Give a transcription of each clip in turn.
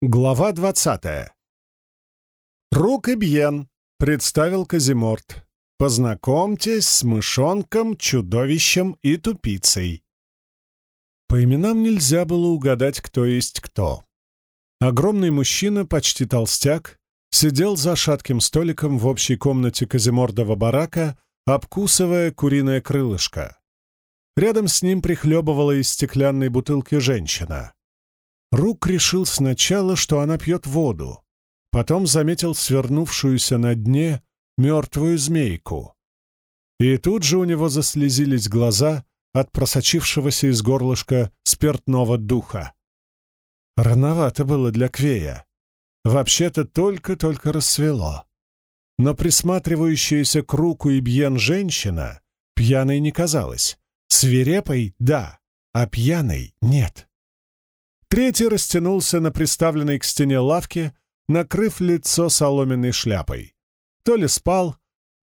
Глава двадцатая. «Рук и Бьен», — представил Казиморт. «Познакомьтесь с мышонком, чудовищем и тупицей». По именам нельзя было угадать, кто есть кто. Огромный мужчина, почти толстяк, сидел за шатким столиком в общей комнате Казимордова барака, обкусывая куриное крылышко. Рядом с ним прихлебывала из стеклянной бутылки женщина — Рук решил сначала, что она пьет воду, потом заметил свернувшуюся на дне мертвую змейку. И тут же у него заслезились глаза от просочившегося из горлышка спиртного духа. Рановато было для Квея. Вообще-то только-только рассвело. Но присматривающаяся к руку и бьен женщина пьяной не казалась. Свирепой — да, а пьяной — нет. Третий растянулся на приставленной к стене лавке, накрыв лицо соломенной шляпой. То ли спал,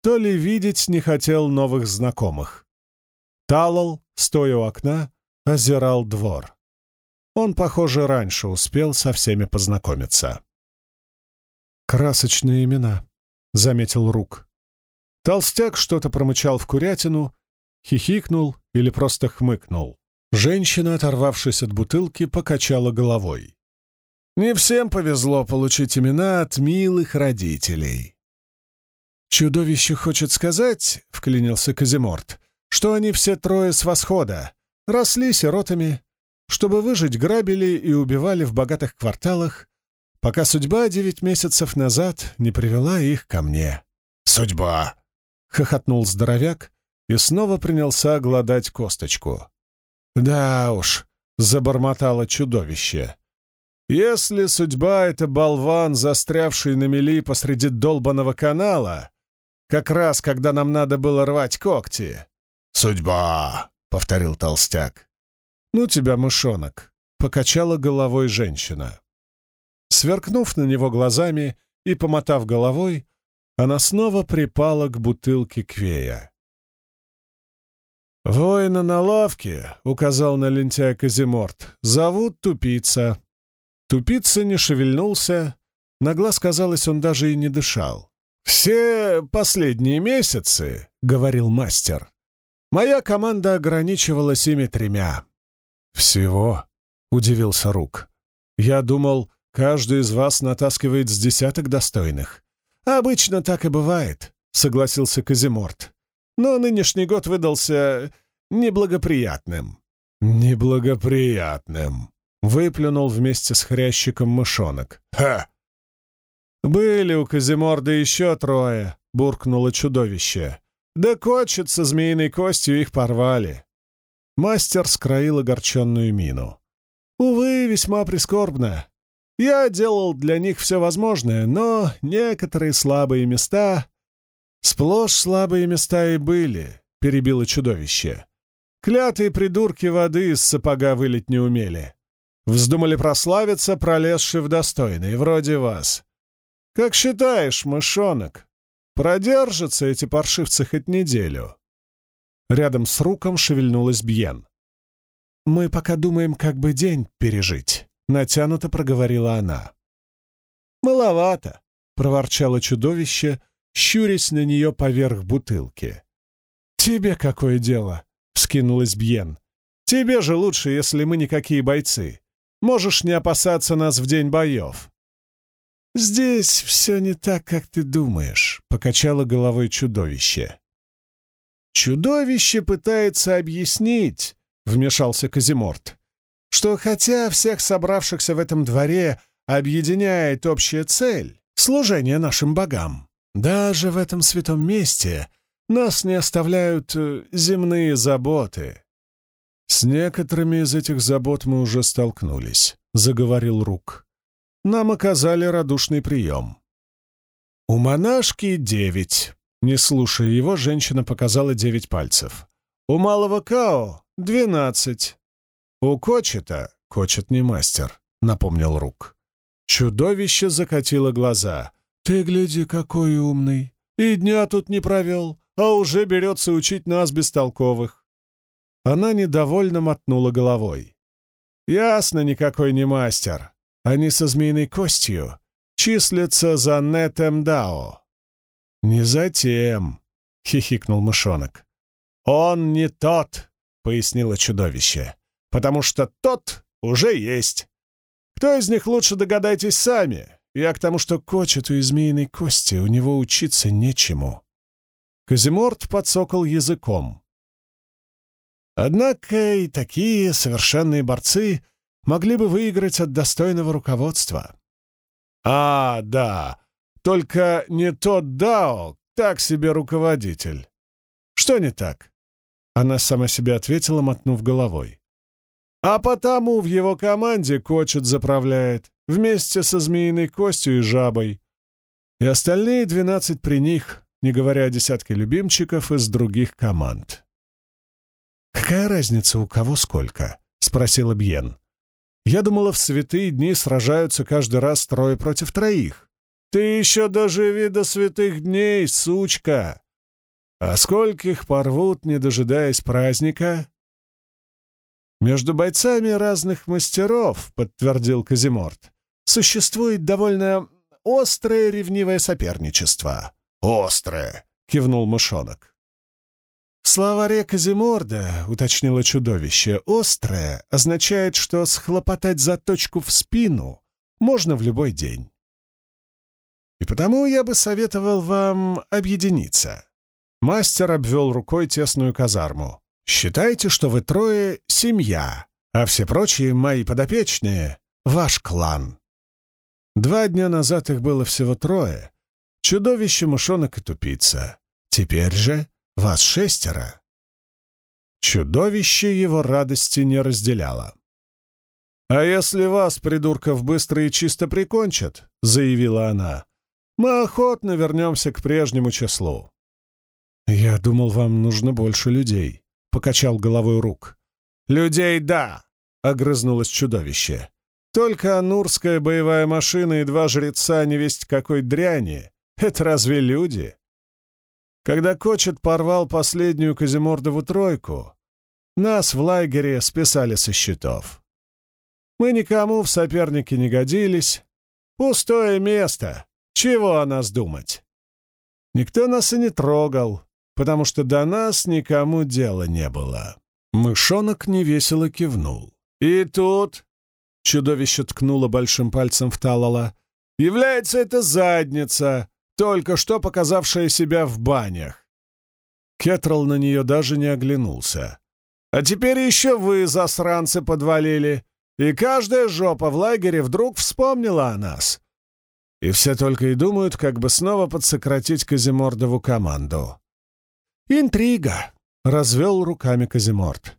то ли видеть не хотел новых знакомых. Талал, стоя у окна, озирал двор. Он, похоже, раньше успел со всеми познакомиться. «Красочные имена», — заметил Рук. Толстяк что-то промычал в курятину, хихикнул или просто хмыкнул. Женщина, оторвавшись от бутылки, покачала головой. «Не всем повезло получить имена от милых родителей». «Чудовище хочет сказать, — вклинился Казиморт, — что они все трое с восхода, росли сиротами, чтобы выжить грабили и убивали в богатых кварталах, пока судьба девять месяцев назад не привела их ко мне». «Судьба!» — хохотнул здоровяк и снова принялся гладать косточку. «Да уж», — забормотало чудовище. «Если судьба — это болван, застрявший на мели посреди долбанного канала, как раз когда нам надо было рвать когти». «Судьба», — повторил толстяк. «Ну тебя, мышонок», — покачала головой женщина. Сверкнув на него глазами и помотав головой, она снова припала к бутылке квея. «Воина на лавке», — указал на лентяя Казиморт, — «зовут Тупица». Тупица не шевельнулся, на глаз, казалось, он даже и не дышал. «Все последние месяцы», — говорил мастер, — «моя команда ограничивалась ими тремя». «Всего?» — удивился Рук. «Я думал, каждый из вас натаскивает с десяток достойных». «Обычно так и бывает», — согласился Казиморт но нынешний год выдался неблагоприятным». «Неблагоприятным», — выплюнул вместе с хрящиком мышонок. «Ха!» «Были у Казиморда еще трое», — буркнуло чудовище. «Да кочет со змеиной костью их порвали». Мастер скроил огорченную мину. «Увы, весьма прискорбно. Я делал для них все возможное, но некоторые слабые места «Сплошь слабые места и были», — перебило чудовище. «Клятые придурки воды из сапога вылить не умели. Вздумали прославиться, пролезши в достойные, вроде вас. Как считаешь, мышонок, продержатся эти паршивцы хоть неделю?» Рядом с Руком шевельнулась Бьен. «Мы пока думаем, как бы день пережить», — натянуто проговорила она. «Маловато», — проворчало чудовище, — щурясь на нее поверх бутылки. «Тебе какое дело?» — вскинулась Бьен. «Тебе же лучше, если мы никакие бойцы. Можешь не опасаться нас в день боев». «Здесь все не так, как ты думаешь», — покачало головой чудовище. «Чудовище пытается объяснить», — вмешался Казиморт, «что хотя всех собравшихся в этом дворе объединяет общая цель — служение нашим богам, даже в этом святом месте нас не оставляют э, земные заботы. С некоторыми из этих забот мы уже столкнулись, — заговорил Рук. Нам оказали радушный прием. У монашки девять. Не слушая его, женщина показала девять пальцев. У малого Као — двенадцать. У Кочета — Кочет не мастер, — напомнил Рук. Чудовище закатило глаза. «Ты гляди, какой умный! И дня тут не провел, а уже берется учить нас бестолковых!» Она недовольно мотнула головой. «Ясно, никакой не мастер. они со змеиной костью, числятся за Нетем Дао». «Не затем», — хихикнул мышонок. «Он не тот», — пояснило чудовище, — «потому что тот уже есть. Кто из них лучше догадайтесь сами. Я к тому, что кочету и змеиной кости у него учиться нечему». Казиморт подсокал языком. Однако и такие совершенные борцы могли бы выиграть от достойного руководства. А, да, только не тот Дао, так себе руководитель. Что не так? Она сама себе ответила, мотнув головой. А потому в его команде Кочет заправляет, вместе со Змеиной Костью и Жабой. И остальные двенадцать при них, не говоря о десятке любимчиков из других команд. «Какая разница, у кого сколько?» — спросил Бьен. «Я думала, в святые дни сражаются каждый раз трое против троих. Ты еще доживи до святых дней, сучка! А скольких порвут, не дожидаясь праздника?» «Между бойцами разных мастеров», — подтвердил Казиморт, «существует довольно острое ревнивое соперничество». «Острое», — кивнул мышонок. В словаре Казиморда, уточнило чудовище, «острое» означает, что схлопотать заточку в спину можно в любой день. И потому я бы советовал вам объединиться. Мастер обвел рукой тесную казарму. Считайте, что вы трое — семья, а все прочие мои подопечные — ваш клан. Два дня назад их было всего трое. Чудовище, мышонок и тупица. Теперь же вас шестеро!» Чудовище его радости не разделяло. «А если вас, придурков, быстро и чисто прикончат?» — заявила она. «Мы охотно вернемся к прежнему числу». «Я думал, вам нужно больше людей», — покачал головой рук. «Людей — да!» — огрызнулось чудовище. «Только анурская боевая машина и два жреца невесть какой дряни — это разве люди?» Когда Кочет порвал последнюю Казимордову тройку, нас в лагере списали со счетов. Мы никому в соперники не годились. Пустое место. Чего о нас думать? Никто нас и не трогал, потому что до нас никому дела не было. Мышонок невесело кивнул. И тут... Чудовище ткнуло большим пальцем в Талала. «Является это задница, только что показавшая себя в банях. Кетрал на нее даже не оглянулся. «А теперь еще вы, засранцы, подвалили, и каждая жопа в лагере вдруг вспомнила о нас. И все только и думают, как бы снова подсократить Казимордову команду». «Интрига!» — развел руками Казиморд.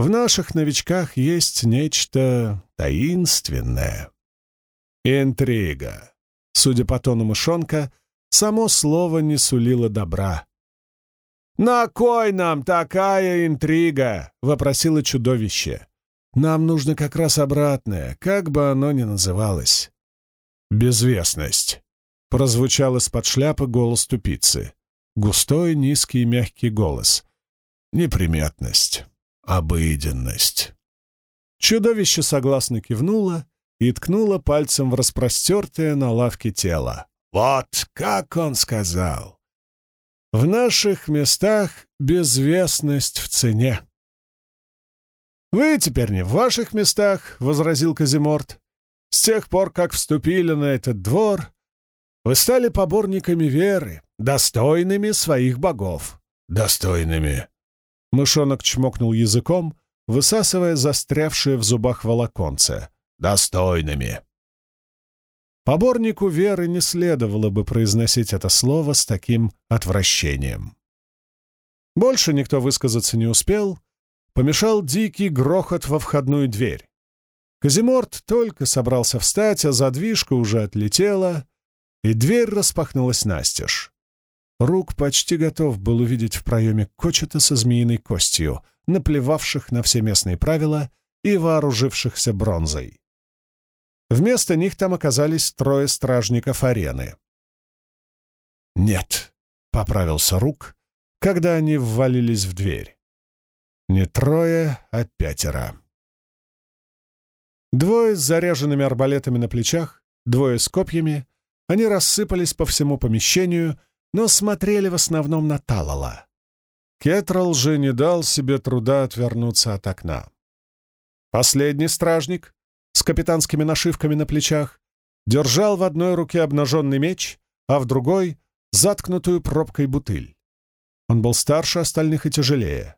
«В наших новичках есть нечто таинственное». «Интрига!» Судя по тону мышонка, само слово не сулило добра. «На кой нам такая интрига?» — вопросило чудовище. «Нам нужно как раз обратное, как бы оно ни называлось». «Безвестность», — прозвучал из-под шляпы голос тупицы. Густой, низкий, мягкий голос. «Неприметность. Обыденность». Чудовище согласно кивнуло и ткнуло пальцем в распростертое на лавке тело. Вот как он сказал. В наших местах безвестность в цене. «Вы теперь не в ваших местах», — возразил Казиморт. «С тех пор, как вступили на этот двор, вы стали поборниками веры, достойными своих богов». «Достойными». Мышонок чмокнул языком, высасывая застрявшее в зубах волоконце. «Достойными». Поборнику веры не следовало бы произносить это слово с таким отвращением. Больше никто высказаться не успел, помешал дикий грохот во входную дверь. Казиморт только собрался встать, а задвижка уже отлетела, и дверь распахнулась настежь. Рук почти готов был увидеть в проеме кочета со змеиной костью, наплевавших на все местные правила и вооружившихся бронзой. Вместо них там оказались трое стражников арены. «Нет», — поправился Рук, когда они ввалились в дверь. «Не трое, а пятеро». Двое с заряженными арбалетами на плечах, двое с копьями. Они рассыпались по всему помещению, но смотрели в основном на Талала. Кетрал же не дал себе труда отвернуться от окна. Последний стражник с капитанскими нашивками на плечах держал в одной руке обнаженный меч, а в другой — заткнутую пробкой бутыль. Он был старше остальных и тяжелее.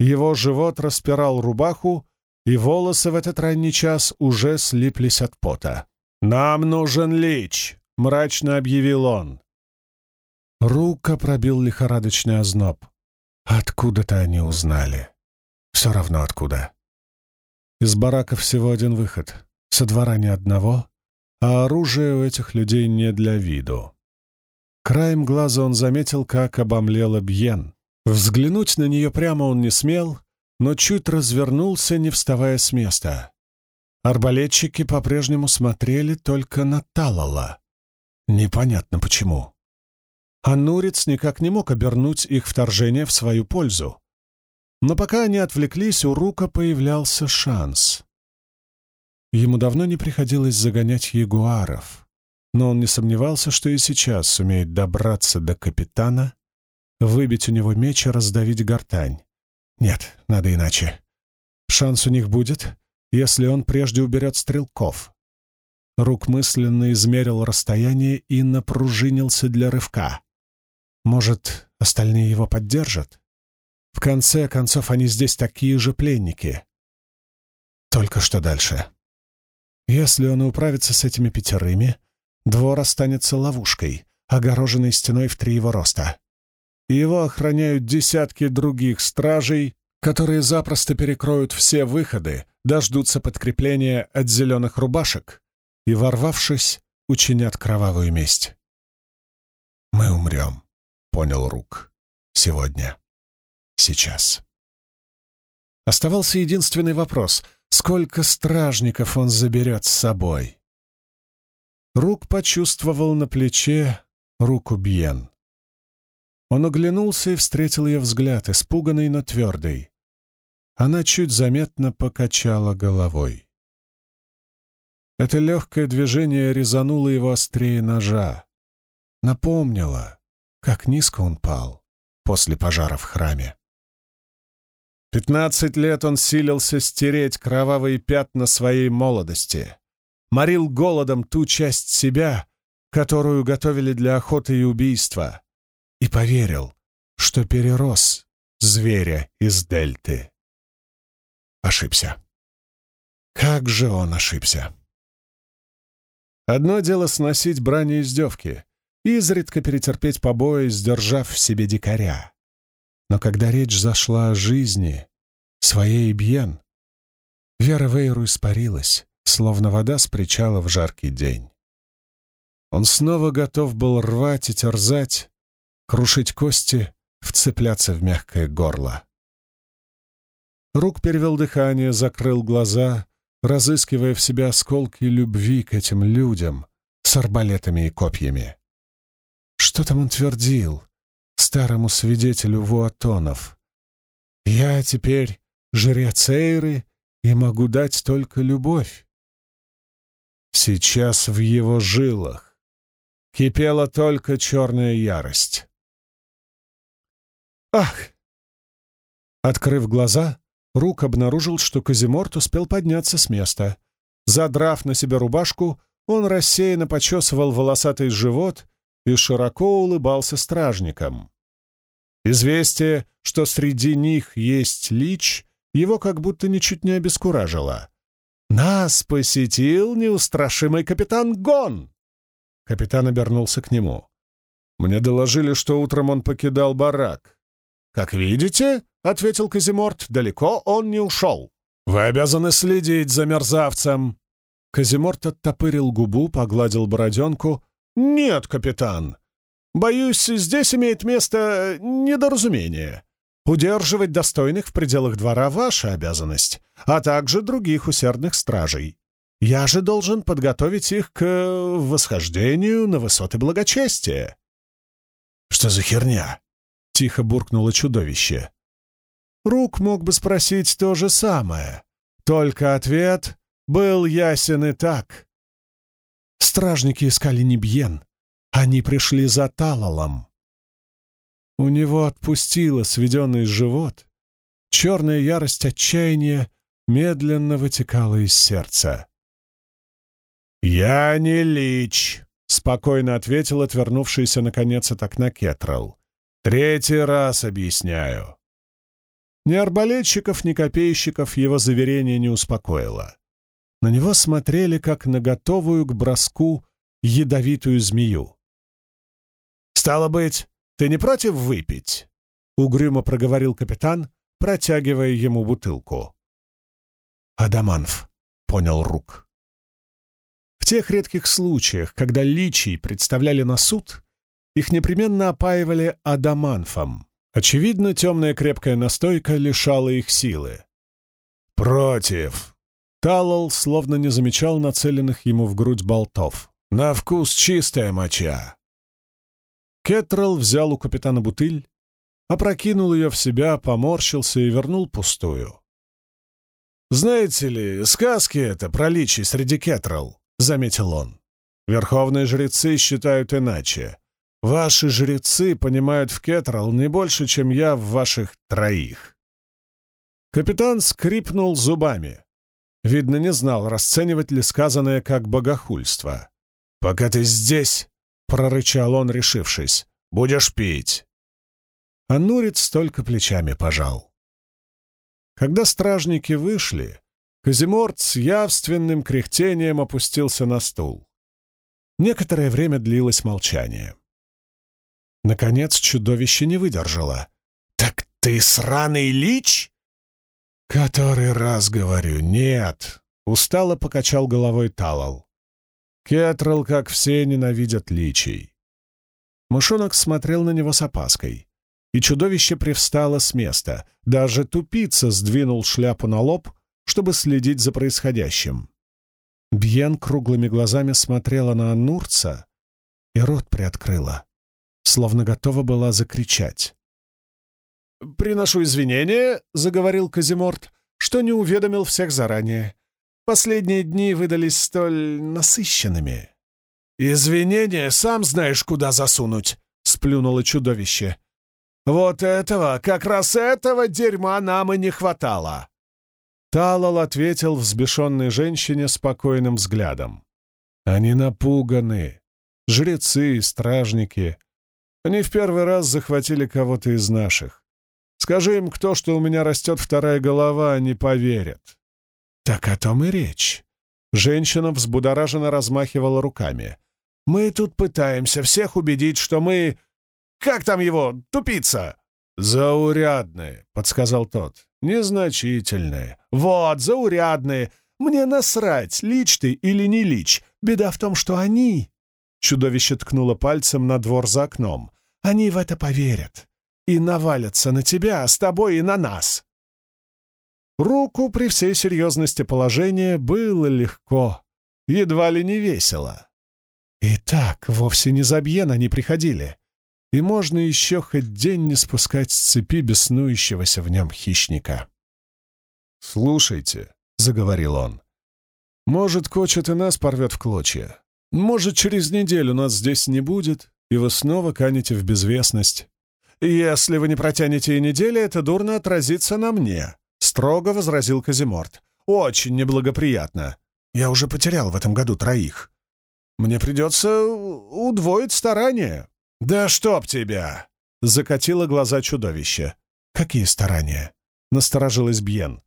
Его живот распирал рубаху, и волосы в этот ранний час уже слиплись от пота. «Нам нужен лич!» — мрачно объявил он. Рука пробил лихорадочный озноб. Откуда-то они узнали. Все равно откуда. Из барака всего один выход. Со двора ни одного, а оружие у этих людей не для виду. Краем глаза он заметил, как обомлела Бьен. Взглянуть на нее прямо он не смел, но чуть развернулся, не вставая с места. Арбалетчики по-прежнему смотрели только на Талала. Непонятно почему. А Нурец никак не мог обернуть их вторжение в свою пользу. Но пока они отвлеклись, у Рука появлялся шанс. Ему давно не приходилось загонять ягуаров, но он не сомневался, что и сейчас сумеет добраться до капитана, выбить у него меч и раздавить гортань. Нет, надо иначе. Шанс у них будет, если он прежде уберет стрелков. Рук мысленно измерил расстояние и напружинился для рывка. Может, остальные его поддержат? В конце концов, они здесь такие же пленники. Только что дальше? Если он управится с этими пятерыми, двор останется ловушкой, огороженной стеной в три его роста. Его охраняют десятки других стражей, которые запросто перекроют все выходы, дождутся подкрепления от зеленых рубашек и, ворвавшись, учинят кровавую месть. «Мы умрем», — понял Рук. «Сегодня» сейчас. Оставался единственный вопрос — сколько стражников он заберет с собой? Рук почувствовал на плече руку Бьен. Он оглянулся и встретил ее взгляд, испуганный, но твердый. Она чуть заметно покачала головой. Это легкое движение резануло его острее ножа. Напомнило, как низко он пал после пожара в храме. Пятнадцать лет он силился стереть кровавые пятна своей молодости, морил голодом ту часть себя, которую готовили для охоты и убийства, и поверил, что перерос зверя из дельты. Ошибся. Как же он ошибся! Одно дело сносить брани и издевки, изредка перетерпеть побои, сдержав в себе дикаря. Но когда речь зашла о жизни, своей Бьен, вера Вейру испарилась, словно вода с причала в жаркий день. Он снова готов был рвать и терзать, крушить кости, вцепляться в мягкое горло. Рук перевел дыхание, закрыл глаза, разыскивая в себе осколки любви к этим людям с арбалетами и копьями. Что там он твердил? старому свидетелю Вуатонов. «Я теперь жрец Эйры и могу дать только любовь». Сейчас в его жилах кипела только черная ярость. «Ах!» Открыв глаза, Рук обнаружил, что Казиморт успел подняться с места. Задрав на себя рубашку, он рассеянно почесывал волосатый живот и широко улыбался стражникам. Известие, что среди них есть лич, его как будто ничуть не обескуражило. «Нас посетил неустрашимый капитан Гон!» Капитан обернулся к нему. «Мне доложили, что утром он покидал барак». «Как видите», — ответил Казиморт, — «далеко он не ушел. Вы обязаны следить за мерзавцем». Казиморт оттопырил губу, погладил бороденку, «Нет, капитан. Боюсь, здесь имеет место недоразумение. Удерживать достойных в пределах двора — ваша обязанность, а также других усердных стражей. Я же должен подготовить их к восхождению на высоты благочестия». «Что за херня?» — тихо буркнуло чудовище. Рук мог бы спросить то же самое, только ответ был ясен и так. Стражники искали не Бьен, они пришли за Талалом. У него отпустило сведенный живот, черная ярость отчаяния медленно вытекала из сердца. «Я не лич», — спокойно ответил отвернувшийся наконец от окна Кетрал. «Третий раз объясняю». Ни арбалетчиков, ни копейщиков его заверение не успокоило. На него смотрели, как на готовую к броску ядовитую змею. «Стало быть, ты не против выпить?» — угрюмо проговорил капитан, протягивая ему бутылку. «Адаманф», — понял Рук. В тех редких случаях, когда личий представляли на суд, их непременно опаивали адаманфом. Очевидно, темная крепкая настойка лишала их силы. «Против!» Талал словно не замечал нацеленных ему в грудь болтов. «На вкус чистая моча!» Кетрал взял у капитана бутыль, опрокинул ее в себя, поморщился и вернул пустую. «Знаете ли, сказки это про личий среди Кетрал», — заметил он. «Верховные жрецы считают иначе. Ваши жрецы понимают в Кетрал не больше, чем я в ваших троих». Капитан скрипнул зубами. Видно, не знал, расценивать ли сказанное как богохульство. «Пока ты здесь», — прорычал он, решившись, — «будешь пить». А Нурец только плечами пожал. Когда стражники вышли, Казиморт с явственным кряхтением опустился на стул. Некоторое время длилось молчание. Наконец чудовище не выдержало. «Так ты сраный лич?» «Который раз говорю, нет!» — устало покачал головой Талал. Кетрал, как все, ненавидят личий. Мышонок смотрел на него с опаской, и чудовище привстало с места. Даже тупица сдвинул шляпу на лоб, чтобы следить за происходящим. Бьен круглыми глазами смотрела на Аннурца и рот приоткрыла, словно готова была закричать. «Приношу извинения», — заговорил Казиморт, — «что не уведомил всех заранее. Последние дни выдались столь насыщенными». «Извинения сам знаешь, куда засунуть», — сплюнуло чудовище. «Вот этого, как раз этого дерьма нам и не хватало!» Талал ответил взбешенной женщине спокойным взглядом. «Они напуганы. Жрецы стражники. Они в первый раз захватили кого-то из наших. Скажи им, кто, что у меня растет вторая голова, они поверят. Так о том и речь. Женщина взбудораженно размахивала руками. Мы тут пытаемся всех убедить, что мы... Как там его, тупица? Заурядные, подсказал тот. Незначительные. Вот, заурядные. Мне насрать, лич ты или не лич. Беда в том, что они... Чудовище ткнуло пальцем на двор за окном. Они в это поверят и навалятся на тебя, а с тобой и на нас. Руку при всей серьезности положения было легко, едва ли не весело. И так вовсе не забьен они приходили, и можно еще хоть день не спускать с цепи беснующегося в нем хищника. «Слушайте», — заговорил он, — «может, кочет и нас порвет в клочья. Может, через неделю нас здесь не будет, и вы снова канете в безвестность. «Если вы не протянете и недели, это дурно отразится на мне», — строго возразил Казиморт. «Очень неблагоприятно. Я уже потерял в этом году троих. Мне придется удвоить старания». «Да чтоб тебя!» — закатило глаза чудовище. «Какие старания?» — насторожилась Бьен.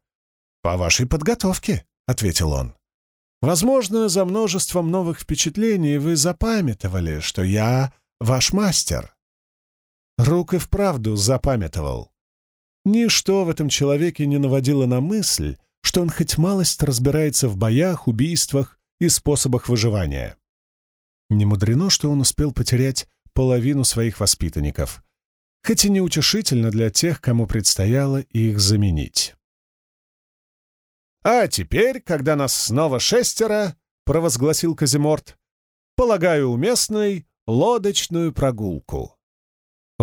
«По вашей подготовке», — ответил он. «Возможно, за множеством новых впечатлений вы запамятовали, что я ваш мастер. Рук и вправду запамятовал. Ничто в этом человеке не наводило на мысль, что он хоть малость разбирается в боях, убийствах и способах выживания. Не мудрено, что он успел потерять половину своих воспитанников, хоть и неутешительно для тех, кому предстояло их заменить. «А теперь, когда нас снова шестеро», — провозгласил Казиморт, — «полагаю уместной лодочную прогулку».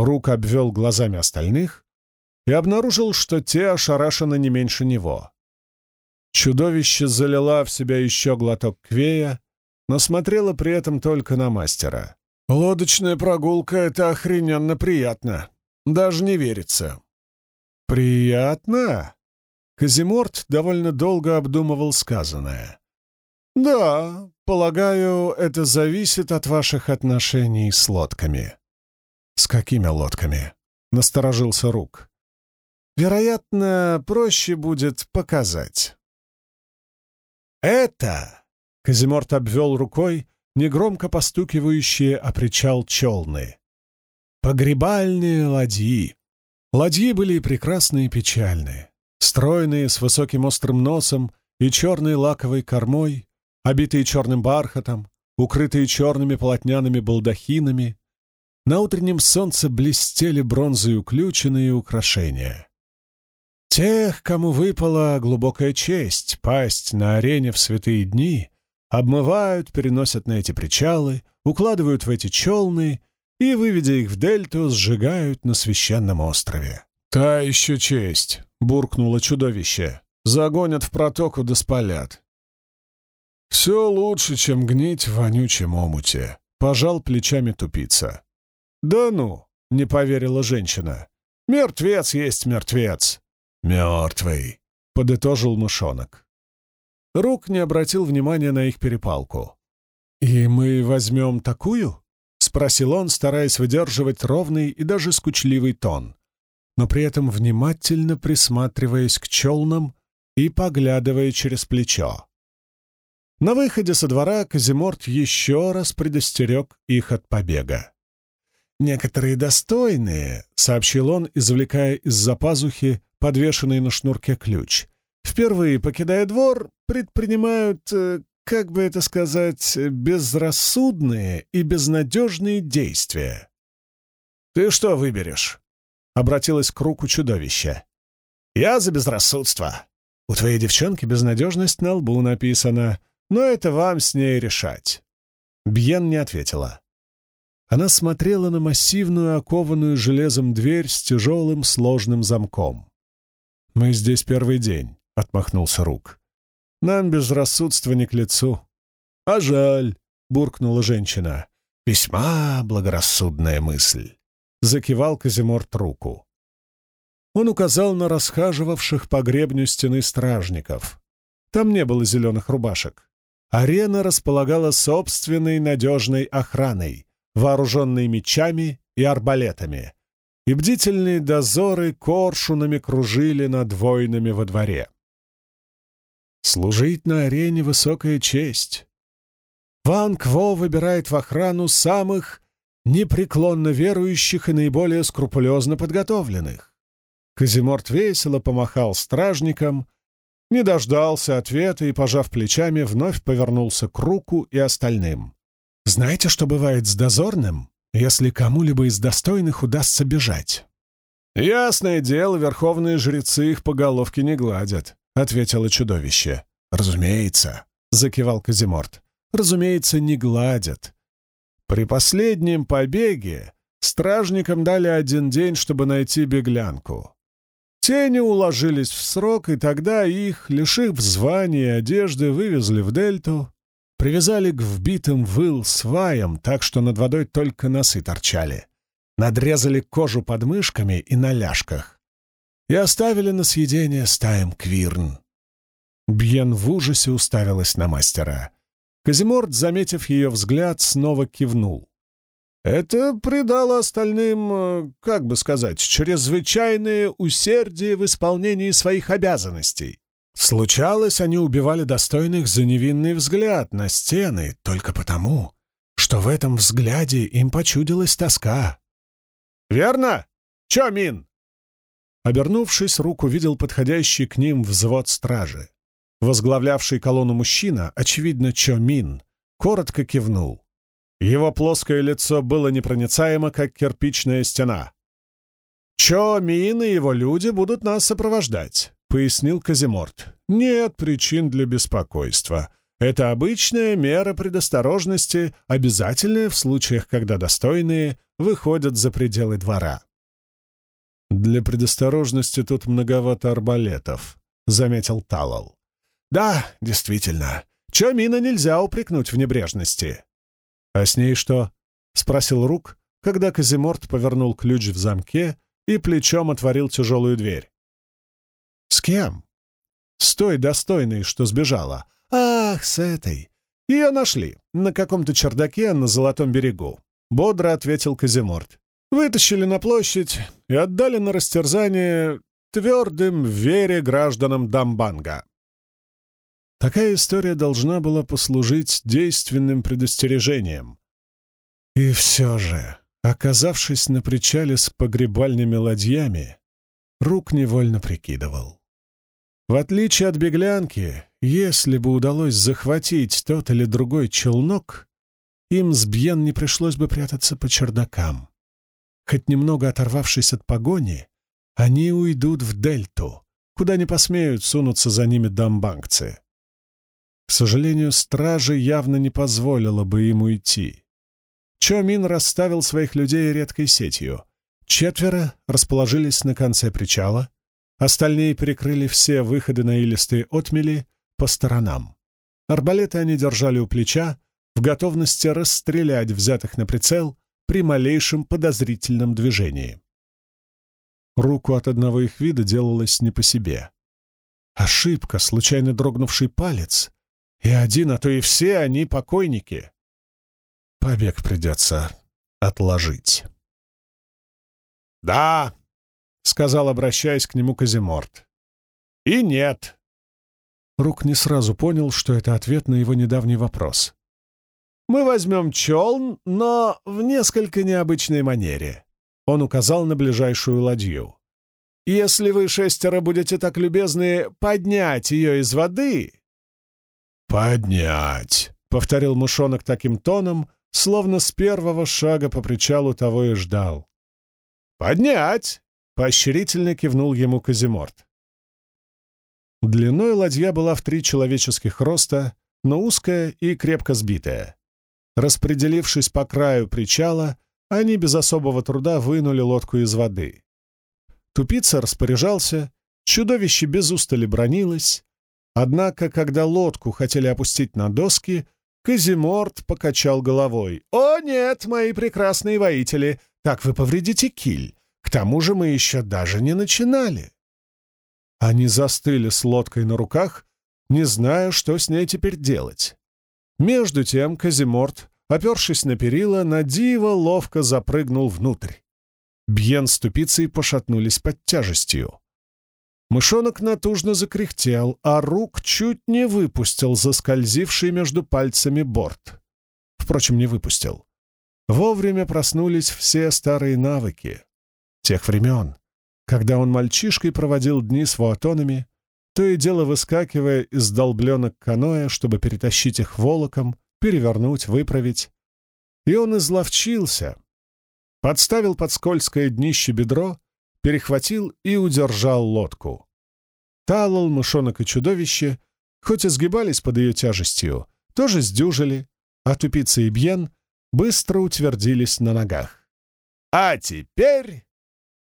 Рук обвел глазами остальных и обнаружил, что те ошарашены не меньше него. Чудовище залила в себя еще глоток квея, но смотрела при этом только на мастера. «Лодочная прогулка — это охрененно приятно. Даже не верится». «Приятно?» Казиморт довольно долго обдумывал сказанное. «Да, полагаю, это зависит от ваших отношений с лодками». «С какими лодками?» — насторожился Рук. «Вероятно, проще будет показать». «Это...» — Казиморт обвел рукой негромко постукивающие о причал челны. «Погребальные ладьи». Ладьи были прекрасные и печальные, стройные, с высоким острым носом и черной лаковой кормой, обитые черным бархатом, укрытые черными полотняными балдахинами, на утреннем солнце блестели бронзой уключенные украшения. Тех, кому выпала глубокая честь пасть на арене в святые дни, обмывают, переносят на эти причалы, укладывают в эти челны и, выведя их в дельту, сжигают на священном острове. «Та еще честь!» — буркнуло чудовище. «Загонят в протоку да спалят». «Все лучше, чем гнить в вонючем омуте», — пожал плечами тупица. «Да ну!» — не поверила женщина. «Мертвец есть мертвец!» «Мертвый!» — подытожил мышонок. Рук не обратил внимания на их перепалку. «И мы возьмем такую?» — спросил он, стараясь выдерживать ровный и даже скучливый тон, но при этом внимательно присматриваясь к челнам и поглядывая через плечо. На выходе со двора Казиморт еще раз предостерег их от побега. «Некоторые достойные», — сообщил он, извлекая из-за пазухи подвешенный на шнурке ключ. «Впервые, покидая двор, предпринимают, э, как бы это сказать, безрассудные и безнадежные действия». «Ты что выберешь?» — обратилась к руку чудовища. «Я за безрассудство. У твоей девчонки безнадежность на лбу написана, но это вам с ней решать». Бьен не ответила. Она смотрела на массивную, окованную железом дверь с тяжелым сложным замком. «Мы здесь первый день», — отмахнулся Рук. «Нам безрассудство не к лицу». «А жаль», — буркнула женщина. «Весьма благорассудная мысль», — закивал Казиморт руку. Он указал на расхаживавших по гребню стены стражников. Там не было зеленых рубашек. Арена располагала собственной надежной охраной, вооруженные мечами и арбалетами, и бдительные дозоры коршунами кружили над воинами во дворе. Служить на арене — высокая честь. Ван Кво выбирает в охрану самых непреклонно верующих и наиболее скрупулезно подготовленных. Казиморт весело помахал стражникам, не дождался ответа и, пожав плечами, вновь повернулся к руку и остальным. Знаете, что бывает с дозорным, если кому-либо из достойных удастся бежать?» «Ясное дело, верховные жрецы их по головке не гладят», — ответило чудовище. «Разумеется», — закивал Казиморт. «Разумеется, не гладят. При последнем побеге стражникам дали один день, чтобы найти беглянку. Те не уложились в срок, и тогда их, лишив звания и одежды, вывезли в дельту, Привязали к вбитым выл сваям, так что над водой только носы торчали. Надрезали кожу под мышками и на ляжках. И оставили на съедение стаем квирн. Бьен в ужасе уставилась на мастера. Казиморд, заметив ее взгляд, снова кивнул. Это придало остальным, э, как бы сказать, чрезвычайное усердие в исполнении своих обязанностей. Случалось, они убивали достойных за невинный взгляд на стены только потому, что в этом взгляде им почудилась тоска. «Верно? Чё, Мин?» Обернувшись, Рук увидел подходящий к ним взвод стражи. Возглавлявший колонну мужчина, очевидно, Чо Мин, коротко кивнул. Его плоское лицо было непроницаемо, как кирпичная стена. «Чо Мин и его люди будут нас сопровождать. — пояснил Казиморт. «Нет причин для беспокойства. Это обычная мера предосторожности, обязательная в случаях, когда достойные выходят за пределы двора». «Для предосторожности тут многовато арбалетов», — заметил Талал. Да, действительно, Чомина нельзя упрекнуть в небрежности. А с ней что? — спросил Рук, когда Казиморт повернул ключ в замке и плечом отворил тяжелую дверь. «С кем?» «С той достойной, что сбежала. Ах, с этой. Ее нашли на каком-то чердаке на Золотом берегу», — бодро ответил Казиморт. «Вытащили на площадь и отдали на растерзание твердым вере гражданам Дамбанга». Такая история должна была послужить действенным предостережением. И все же, оказавшись на причале с погребальными ладьями, Рук невольно прикидывал. В отличие от беглянки, если бы удалось захватить тот или другой челнок, им с Бьен не пришлось бы прятаться по чердакам. Хоть немного оторвавшись от погони, они уйдут в дельту, куда не посмеют сунуться за ними дамбангцы. К сожалению, стражи явно не позволила бы им уйти. Чо Мин расставил своих людей редкой сетью. Четверо расположились на конце причала, остальные перекрыли все выходы на илистые отмели по сторонам. Арбалеты они держали у плеча, в готовности расстрелять взятых на прицел при малейшем подозрительном движении. Руку от одного их вида делалось не по себе. Ошибка, случайно дрогнувший палец, и один, а то и все они покойники. Побег придется отложить. «Да», — сказал, обращаясь к нему Казиморт. «И нет». Рук не сразу понял, что это ответ на его недавний вопрос. «Мы возьмем челн, но в несколько необычной манере», — он указал на ближайшую ладью. «Если вы шестеро будете так любезны поднять ее из воды...» «Поднять», — повторил мышонок таким тоном, словно с первого шага по причалу того и ждал. «Поднять!» — поощрительно кивнул ему Казиморт. Длиной ладья была в три человеческих роста, но узкая и крепко сбитая. Распределившись по краю причала, они без особого труда вынули лодку из воды. Тупица распоряжался, чудовище без устали бронилось, однако, когда лодку хотели опустить на доски, Казиморт покачал головой. «О нет, мои прекрасные воители, так вы повредите киль. К тому же мы еще даже не начинали». Они застыли с лодкой на руках, не зная, что с ней теперь делать. Между тем Казиморт, опершись на перила, на диво ловко запрыгнул внутрь. Бьен с тупицей пошатнулись под тяжестью. Мышонок натужно закряхтел, а рук чуть не выпустил заскользивший между пальцами борт. Впрочем, не выпустил. Вовремя проснулись все старые навыки. Тех времен, когда он мальчишкой проводил дни с вуатонами, то и дело выскакивая из долбленок каноэ, чтобы перетащить их волоком, перевернуть, выправить. И он изловчился, подставил под скользкое днище бедро перехватил и удержал лодку. Талал, мышонок и чудовище, хоть и сгибались под ее тяжестью, тоже сдюжили, а тупица и Бьен быстро утвердились на ногах. «А теперь...»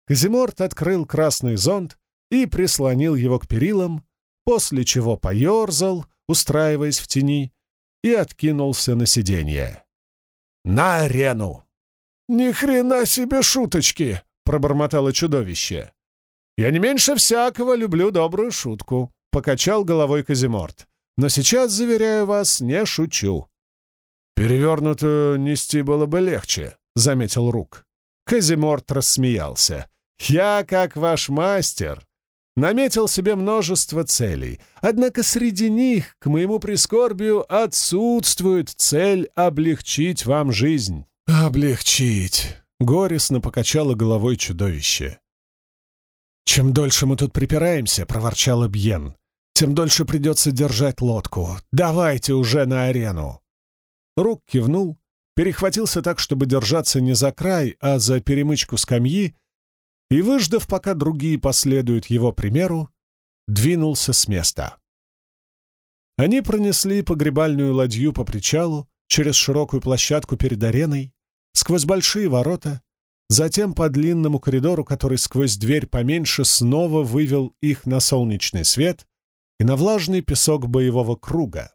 Казиморт открыл красный зонт и прислонил его к перилам, после чего поерзал, устраиваясь в тени, и откинулся на сиденье. «На арену!» «Ни хрена себе шуточки!» — пробормотало чудовище. «Я не меньше всякого люблю добрую шутку», — покачал головой Казиморт. «Но сейчас, заверяю вас, не шучу». «Перевернутую нести было бы легче», — заметил Рук. Казиморт рассмеялся. «Я, как ваш мастер, наметил себе множество целей, однако среди них, к моему прискорбию, отсутствует цель облегчить вам жизнь». «Облегчить», Горестно покачало головой чудовище. «Чем дольше мы тут припираемся», — проворчала Бьен, — «тем дольше придется держать лодку. Давайте уже на арену». Рук кивнул, перехватился так, чтобы держаться не за край, а за перемычку скамьи, и, выждав, пока другие последуют его примеру, двинулся с места. Они пронесли погребальную ладью по причалу через широкую площадку перед ареной, сквозь большие ворота, затем по длинному коридору, который сквозь дверь поменьше снова вывел их на солнечный свет, и на влажный песок боевого круга.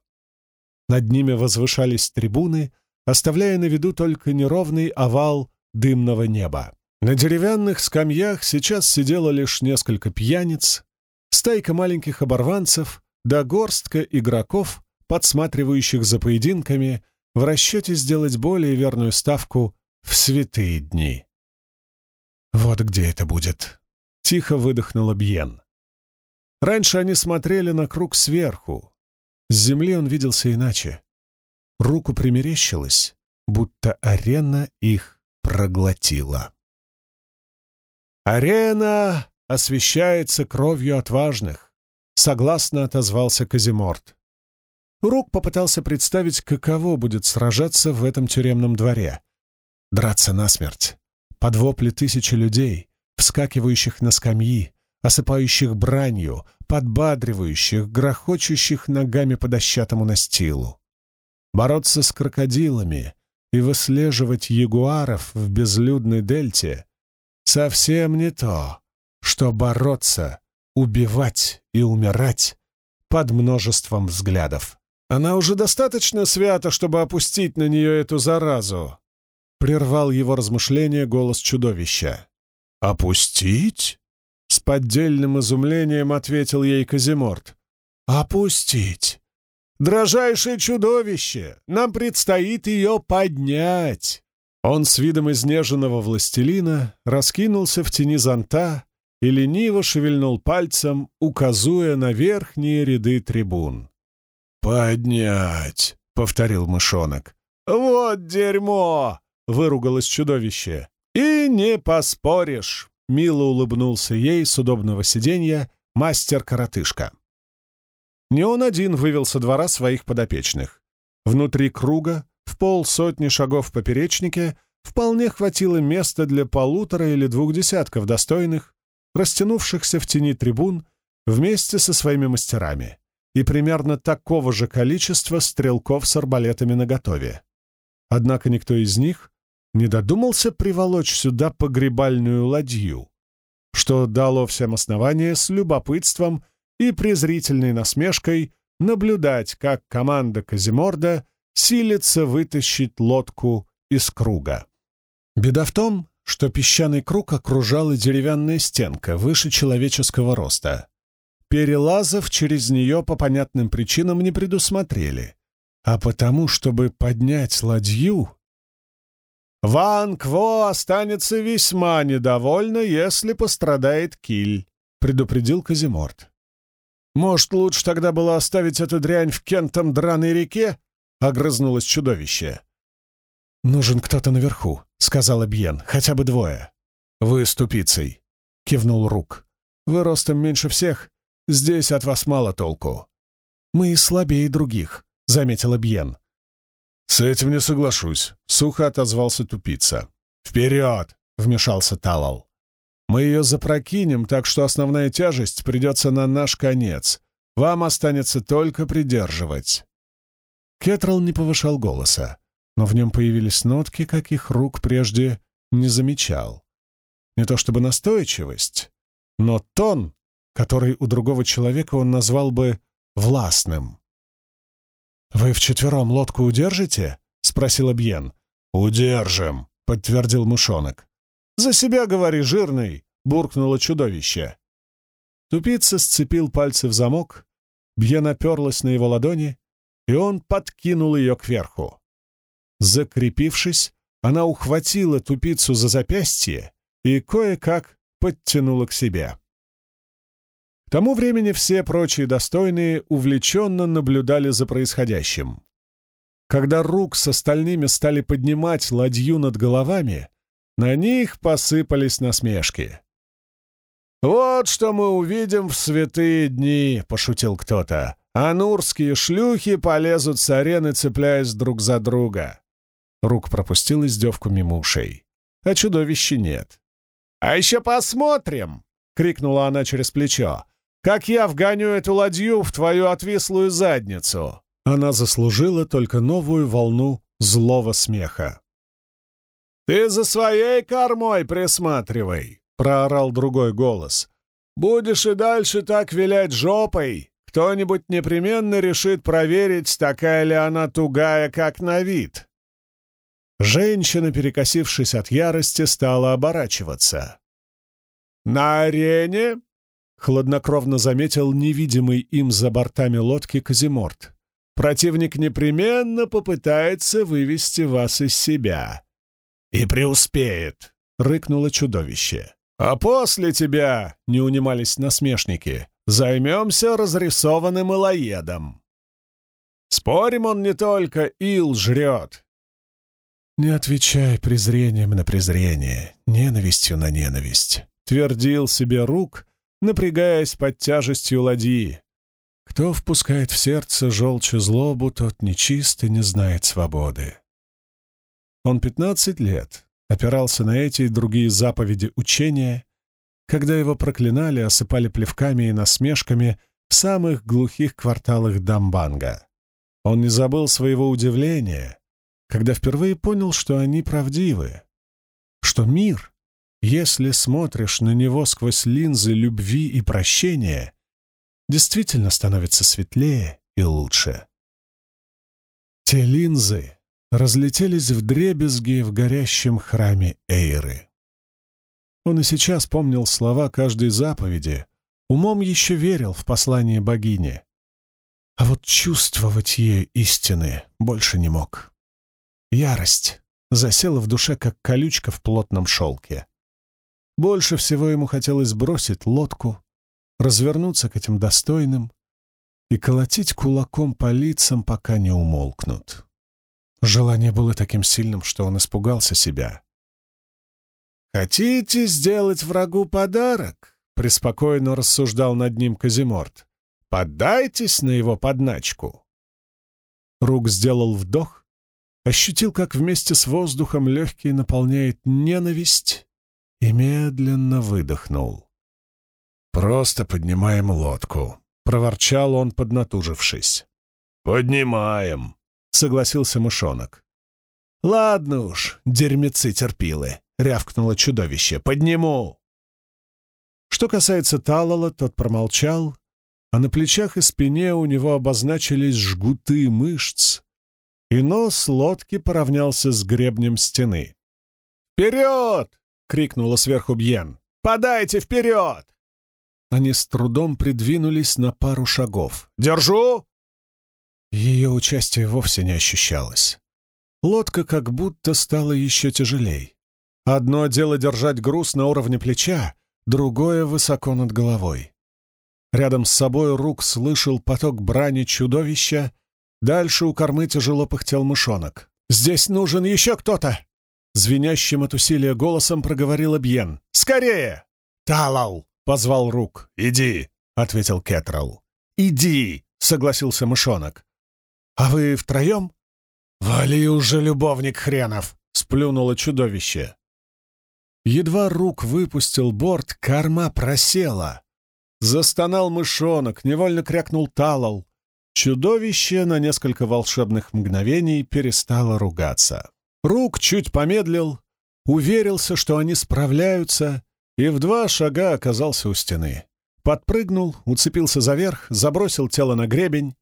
Над ними возвышались трибуны, оставляя на виду только неровный овал дымного неба. На деревянных скамьях сейчас сидело лишь несколько пьяниц, стайка маленьких оборванцев да горстка игроков, подсматривающих за поединками в расчете сделать более верную ставку в святые дни. «Вот где это будет», — тихо выдохнула Бьен. Раньше они смотрели на круг сверху. С земли он виделся иначе. Руку примерещилось, будто арена их проглотила. «Арена освещается кровью отважных», — согласно отозвался Казиморт. Рук попытался представить, каково будет сражаться в этом тюремном дворе. Драться насмерть. Под вопли тысячи людей, вскакивающих на скамьи, осыпающих бранью, подбадривающих, грохочущих ногами по дощатому настилу. Бороться с крокодилами и выслеживать ягуаров в безлюдной дельте совсем не то, что бороться, убивать и умирать под множеством взглядов. Она уже достаточно свята, чтобы опустить на нее эту заразу. Прервал его размышление голос чудовища. «Опустить?» С поддельным изумлением ответил ей Казиморт. «Опустить! Дрожайшее чудовище! Нам предстоит ее поднять!» Он с видом изнеженного властелина раскинулся в тени зонта и лениво шевельнул пальцем, указуя на верхние ряды трибун. «Поднять!» — повторил мышонок. «Вот дерьмо!» — выругалось чудовище. «И не поспоришь!» — мило улыбнулся ей с удобного сиденья мастер-коротышка. Не он один вывел со двора своих подопечных. Внутри круга, полсотни шагов в поперечнике, вполне хватило места для полутора или двух десятков достойных, растянувшихся в тени трибун вместе со своими мастерами и примерно такого же количества стрелков с арбалетами наготове. Однако никто из них не додумался приволочь сюда погребальную ладью, что дало всем основание с любопытством и презрительной насмешкой наблюдать, как команда Казиморда силится вытащить лодку из круга. Беда в том, что песчаный круг окружала деревянная стенка выше человеческого роста. Перелазов через нее по понятным причинам не предусмотрели, а потому, чтобы поднять ладью... «Ван Кво останется весьма недовольна, если пострадает киль», — предупредил Казиморт. «Может, лучше тогда было оставить эту дрянь в кентом драной реке?» — огрызнулось чудовище. «Нужен кто-то наверху», — сказала Бьен, — «хотя бы двое». «Вы ступицей», — кивнул Рук. «Вы ростом меньше всех, Здесь от вас мало толку. Мы и слабее других, — заметила Бьен. С этим не соглашусь, — сухо отозвался тупица. Вперед! — вмешался Талал. Мы ее запрокинем, так что основная тяжесть придется на наш конец. Вам останется только придерживать. Кетрал не повышал голоса, но в нем появились нотки, каких рук прежде не замечал. Не то чтобы настойчивость, но тон, который у другого человека он назвал бы властным. «Вы вчетвером лодку удержите?» — спросил Бьен. «Удержим», — подтвердил мышонок. «За себя говори, жирный!» — буркнуло чудовище. Тупица сцепил пальцы в замок, Бьен оперлась на его ладони, и он подкинул ее кверху. Закрепившись, она ухватила тупицу за запястье и кое-как подтянула к себе. К тому времени все прочие достойные увлеченно наблюдали за происходящим. Когда рук с остальными стали поднимать ладью над головами, на них посыпались насмешки. «Вот что мы увидим в святые дни», — пошутил кто-то. «Анурские шлюхи полезут с арены, цепляясь друг за друга». Рук пропустил издевку мимо ушей. А чудовища нет. «А еще посмотрим!» — крикнула она через плечо как я вгоню эту ладью в твою отвислую задницу!» Она заслужила только новую волну злого смеха. «Ты за своей кормой присматривай!» — проорал другой голос. «Будешь и дальше так вилять жопой, кто-нибудь непременно решит проверить, такая ли она тугая, как на вид. Женщина, перекосившись от ярости, стала оборачиваться. «На арене?» — хладнокровно заметил невидимый им за бортами лодки Казиморт. «Противник непременно попытается вывести вас из себя». «И преуспеет», — рыкнуло чудовище. «А после тебя», — не унимались насмешники, — «займемся разрисованным илоедом». Спорим, он не только ил жрет, «Не отвечай презрением на презрение, ненавистью на ненависть», — твердил себе Рук, напрягаясь под тяжестью ладьи. «Кто впускает в сердце желчь и злобу, тот нечист и не знает свободы». Он пятнадцать лет опирался на эти и другие заповеди учения, когда его проклинали, осыпали плевками и насмешками в самых глухих кварталах Дамбанга. Он не забыл своего удивления — когда впервые понял, что они правдивы, что мир, если смотришь на него сквозь линзы любви и прощения, действительно становится светлее и лучше. Те линзы разлетелись в дребезги в горящем храме Эйры. Он и сейчас помнил слова каждой заповеди, умом еще верил в послание богини, а вот чувствовать ее истины больше не мог. Ярость засела в душе, как колючка в плотном шелке. Больше всего ему хотелось бросить лодку, развернуться к этим достойным и колотить кулаком по лицам, пока не умолкнут. Желание было таким сильным, что он испугался себя. «Хотите сделать врагу подарок?» — преспокойно рассуждал над ним Казиморт. «Поддайтесь на его подначку». Рук сделал вдох, ощутил, как вместе с воздухом легкий наполняет ненависть, и медленно выдохнул. «Просто поднимаем лодку», — проворчал он, поднатужившись. «Поднимаем», — согласился мышонок. «Ладно уж, дерьмецы терпилы», — рявкнуло чудовище. «Подниму!» Что касается Талала, тот промолчал, а на плечах и спине у него обозначились жгуты мышц, и нос лодки поравнялся с гребнем стены. «Вперед!» — крикнула сверху Бьен. «Подайте вперед!» Они с трудом придвинулись на пару шагов. «Держу!» Ее участие вовсе не ощущалось. Лодка как будто стала еще тяжелей. Одно дело держать груз на уровне плеча, другое — высоко над головой. Рядом с собой Рук слышал поток брани чудовища Дальше у кормы тяжело пыхтел мышонок. «Здесь нужен еще кто-то!» Звенящим от усилия голосом проговорил Бьен. «Скорее!» «Талал!» — позвал Рук. «Иди!» — ответил Кетрал. «Иди!» — согласился мышонок. «А вы втроем?» «Вали уже, любовник хренов!» — сплюнуло чудовище. Едва Рук выпустил борт, корма просела. Застонал мышонок, невольно крякнул Талал. Чудовище на несколько волшебных мгновений перестало ругаться. Рук чуть помедлил, уверился, что они справляются, и в два шага оказался у стены. Подпрыгнул, уцепился за верх, забросил тело на гребень.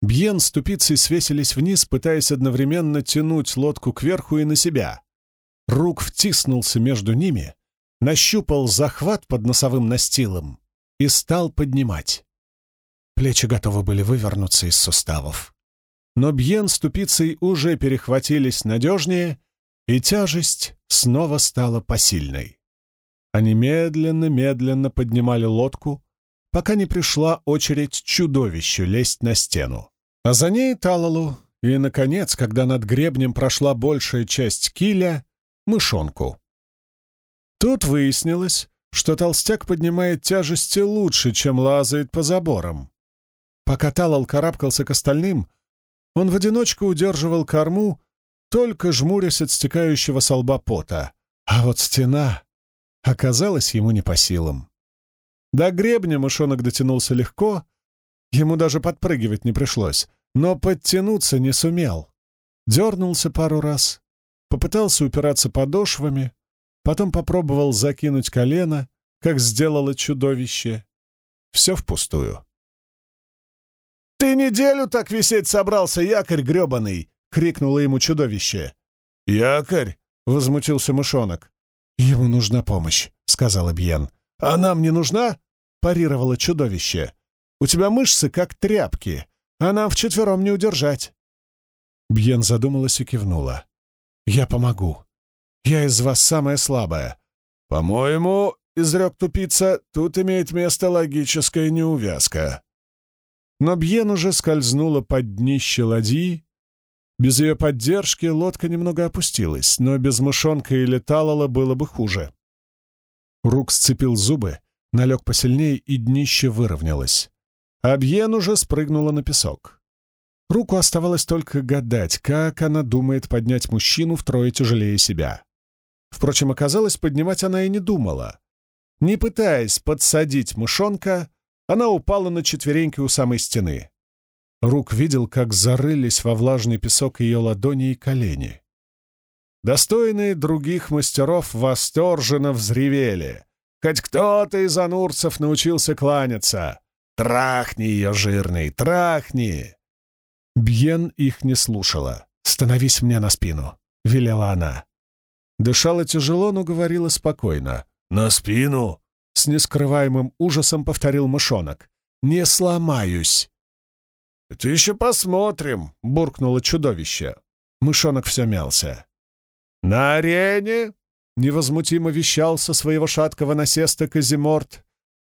Бьен с тупицей свесились вниз, пытаясь одновременно тянуть лодку кверху и на себя. Рук втиснулся между ними, нащупал захват под носовым настилом и стал поднимать. Плечи готовы были вывернуться из суставов. Но Бьен с тупицей уже перехватились надежнее, и тяжесть снова стала посильной. Они медленно-медленно поднимали лодку, пока не пришла очередь чудовищу лезть на стену. А за ней Талалу, и, наконец, когда над гребнем прошла большая часть киля, мышонку. Тут выяснилось, что толстяк поднимает тяжести лучше, чем лазает по заборам. Пока Талал карабкался к остальным, он в одиночку удерживал корму, только жмурясь от стекающего со лба пота. А вот стена оказалась ему не по силам. До гребня мышонок дотянулся легко, ему даже подпрыгивать не пришлось, но подтянуться не сумел. Дернулся пару раз, попытался упираться подошвами, потом попробовал закинуть колено, как сделало чудовище. Все впустую. «Ты неделю так висеть собрался, якорь гребаный!» — крикнуло ему чудовище. «Якорь?» — возмутился мышонок. «Ему нужна помощь», — сказала Бьен. «А нам не нужна?» — парировало чудовище. «У тебя мышцы как тряпки, а нам вчетвером не удержать». Бьен задумалась и кивнула. «Я помогу. Я из вас самая слабая». «По-моему, — изрек тупица, — тут имеет место логическая неувязка». Но Бьен уже скользнула под днище ладьи. Без ее поддержки лодка немного опустилась, но без мышонка или талала было бы хуже. Рук сцепил зубы, налег посильнее, и днище выровнялось. А Бьен уже спрыгнула на песок. Руку оставалось только гадать, как она думает поднять мужчину втрое тяжелее себя. Впрочем, оказалось, поднимать она и не думала. Не пытаясь подсадить мышонка, она упала на четвереньки у самой стены. Рук видел, как зарылись во влажный песок ее ладони и колени. Достойные других мастеров восторженно взревели. Хоть кто-то из анурцев научился кланяться. Трахни ее, жирный, трахни! Бьен их не слушала. «Становись мне на спину», — велела она. Дышала тяжело, но говорила спокойно. «На спину?» — с нескрываемым ужасом повторил мышонок. «Не сломаюсь!» «Это еще посмотрим!» — буркнуло чудовище. Мышонок все мялся. «На арене!» — невозмутимо вещал со своего шаткого насеста Казиморт.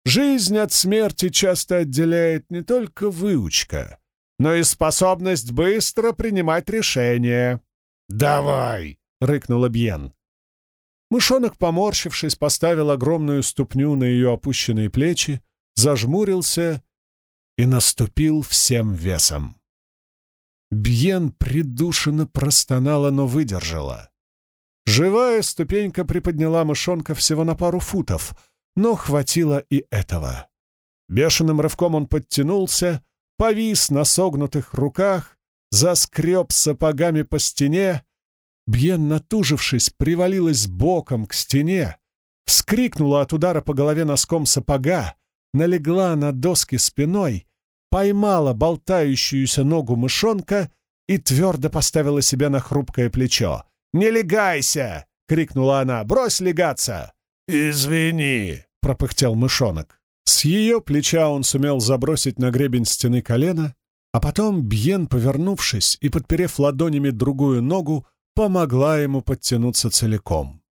«Жизнь от смерти часто отделяет не только выучка, но и способность быстро принимать решения». «Давай!» — рыкнула Бьен. Мышонок, поморщившись, поставил огромную ступню на ее опущенные плечи, зажмурился и наступил всем весом. Бьен придушенно простонала, но выдержала. Живая ступенька приподняла мышонка всего на пару футов, но хватило и этого. Бешеным рывком он подтянулся, повис на согнутых руках, заскреб сапогами по стене. Бьен, натужившись, привалилась боком к стене, вскрикнула от удара по голове носком сапога, налегла на доски спиной, поймала болтающуюся ногу мышонка и твердо поставила себя на хрупкое плечо. «Не легайся!» — крикнула она. «Брось легаться!» «Извини!» — пропыхтел мышонок. С ее плеча он сумел забросить на гребень стены колено, а потом Бьен, повернувшись и подперев ладонями другую ногу, помогла ему подтянуться целиком.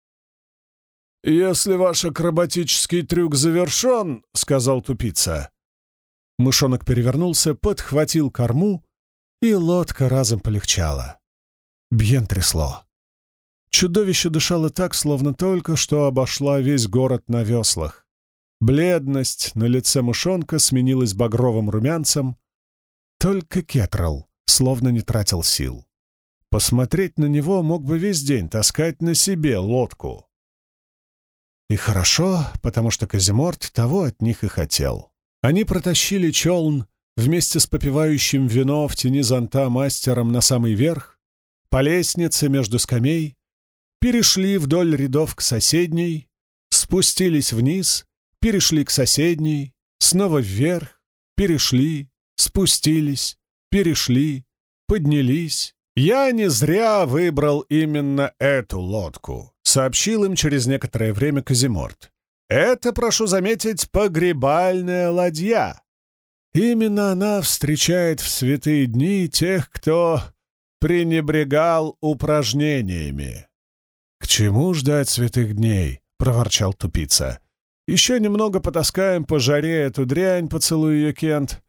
«Если ваш акробатический трюк завершен, — сказал тупица, Мышонок перевернулся, подхватил корму, и лодка разом полегчала. Бьен трясло. Чудовище дышало так, словно только что обошла весь город на веслах. Бледность на лице мышонка сменилась багровым румянцем. Только Кетрал словно не тратил сил. Посмотреть на него мог бы весь день таскать на себе лодку. И хорошо, потому что Казиморт того от них и хотел. Они протащили челн вместе с попивающим вино в тени зонта мастером на самый верх, по лестнице между скамей, перешли вдоль рядов к соседней, спустились вниз, перешли к соседней, снова вверх, перешли, спустились, перешли, поднялись. «Я не зря выбрал именно эту лодку», — сообщил им через некоторое время Казиморт. Это, прошу заметить, погребальная ладья. Именно она встречает в святые дни тех, кто пренебрегал упражнениями. «К чему ждать святых дней?» — проворчал тупица. «Еще немного потаскаем по жаре эту дрянь, поцелуй ее, Кент,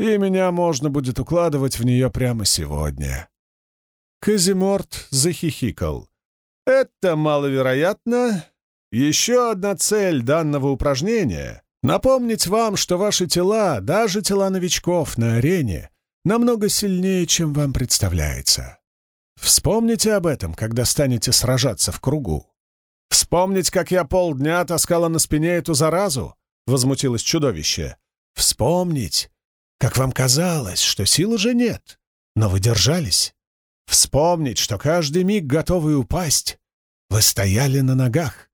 и меня можно будет укладывать в нее прямо сегодня». Казиморт захихикал. «Это маловероятно, еще одна цель данного упражнения — напомнить вам, что ваши тела, даже тела новичков на арене, намного сильнее, чем вам представляется. Вспомните об этом, когда станете сражаться в кругу. «Вспомнить, как я полдня таскала на спине эту заразу?» — возмутилось чудовище. «Вспомнить, как вам казалось, что сил уже нет, но вы держались. Вспомнить, что каждый миг готовы упасть, вы стояли на ногах.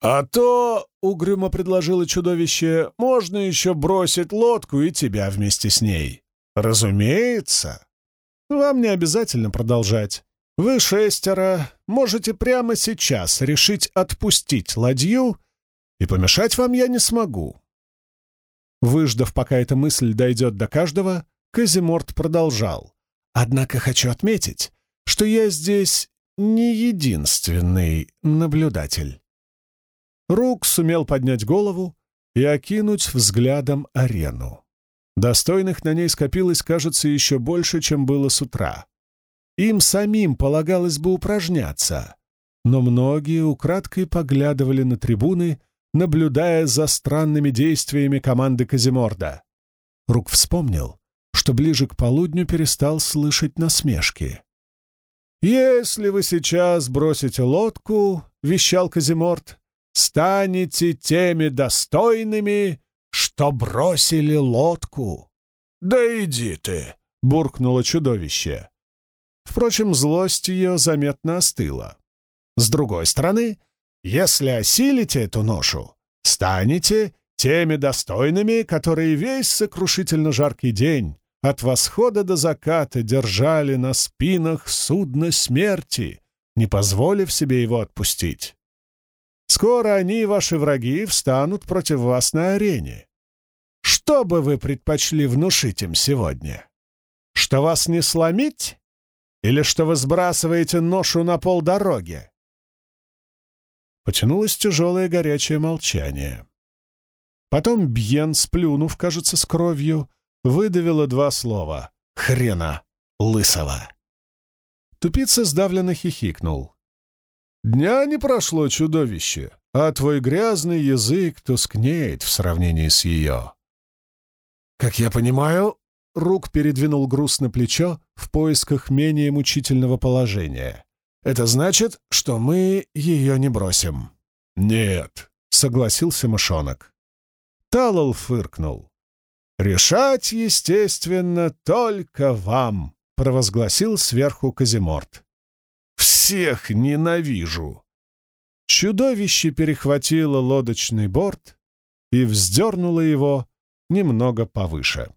«А то, — угрюмо предложило чудовище, — можно еще бросить лодку и тебя вместе с ней. Разумеется. Вам не обязательно продолжать. Вы шестеро можете прямо сейчас решить отпустить ладью, и помешать вам я не смогу». Выждав, пока эта мысль дойдет до каждого, Казиморт продолжал. «Однако хочу отметить, что я здесь не единственный наблюдатель». Рук сумел поднять голову и окинуть взглядом арену. Достойных на ней скопилось, кажется, еще больше, чем было с утра. Им самим полагалось бы упражняться, но многие украдкой поглядывали на трибуны, наблюдая за странными действиями команды Казиморда. Рук вспомнил, что ближе к полудню перестал слышать насмешки. «Если вы сейчас бросите лодку, — вещал Казиморд, — станете теми достойными, что бросили лодку». «Да иди ты!» — буркнуло чудовище. Впрочем, злость ее заметно остыла. С другой стороны, если осилите эту ношу, станете теми достойными, которые весь сокрушительно жаркий день от восхода до заката держали на спинах судно смерти, не позволив себе его отпустить. Скоро они, ваши враги, встанут против вас на арене. Что бы вы предпочли внушить им сегодня? Что вас не сломить? Или что вы сбрасываете ношу на пол дороги?» Потянулось тяжелое горячее молчание. Потом Бьен, сплюнув, кажется, с кровью, выдавила два слова «Хрена лысого». Тупица сдавленно хихикнул. «Дня не прошло чудовище, а твой грязный язык тускнеет в сравнении с ее». «Как я понимаю, Рук передвинул груз на плечо в поисках менее мучительного положения. «Это значит, что мы ее не бросим». «Нет», — согласился мышонок. Талал фыркнул. «Решать, естественно, только вам», — провозгласил сверху Казиморт. «Всех ненавижу!» Чудовище перехватило лодочный борт и вздернуло его немного повыше.